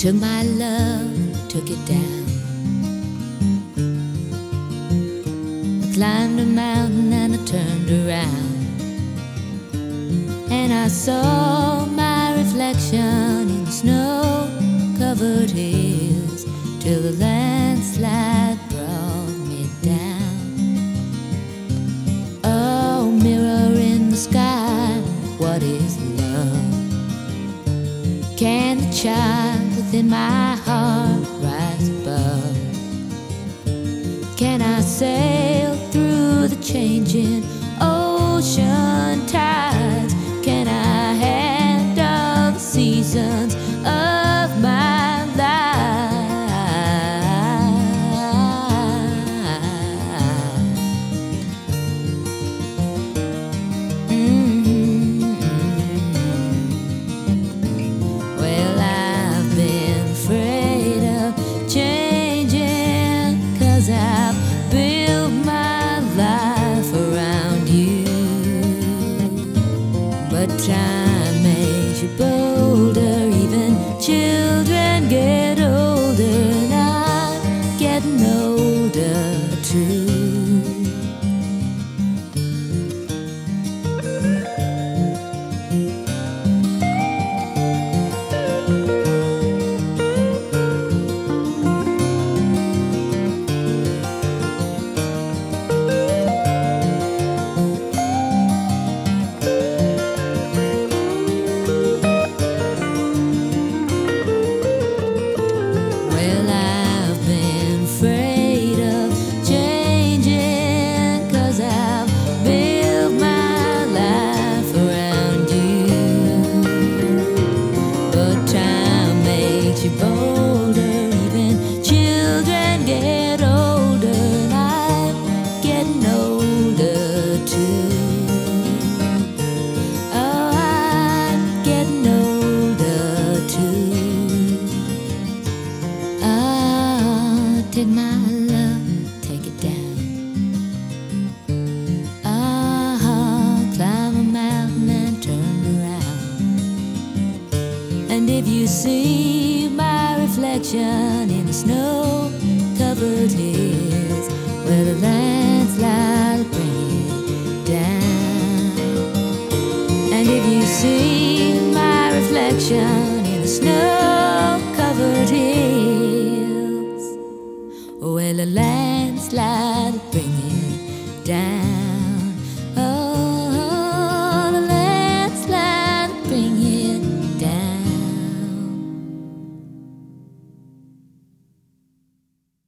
took my love, took it down. I climbed a mountain and I turned around. And I saw landslide brought me down. Oh, mirror in the sky, what is love? Can the child within my heart rise above? Can I sail older And if you see my reflection in the snow covered hills where the landslide bring it down. And if you see my reflection in the snow covered hills, well, a landslide bring